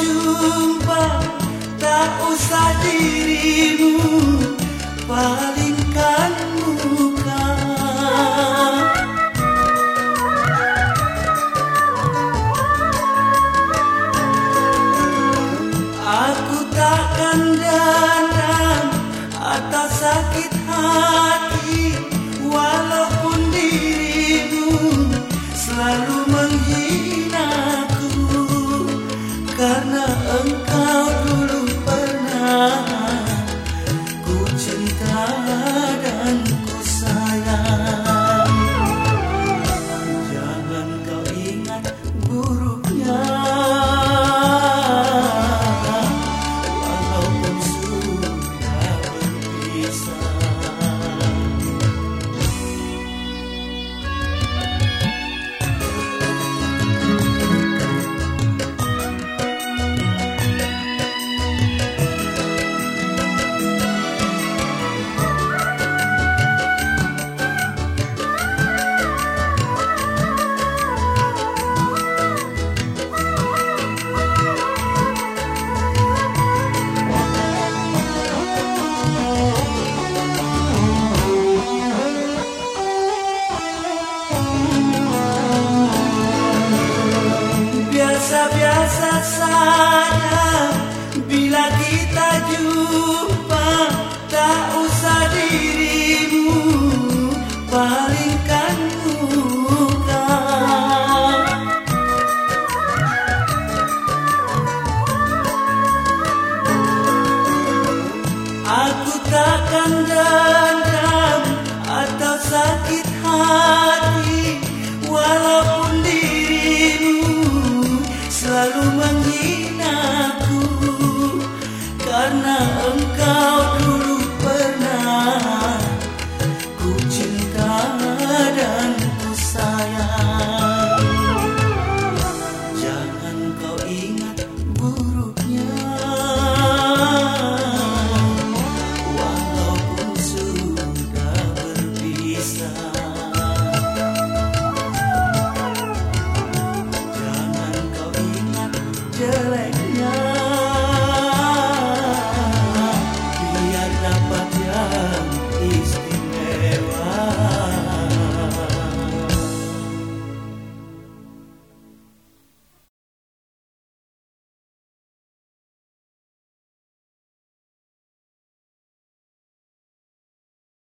jumpa tak usah dirimu palingkan muka. Aku takkan datang atas sakit hati walau engkau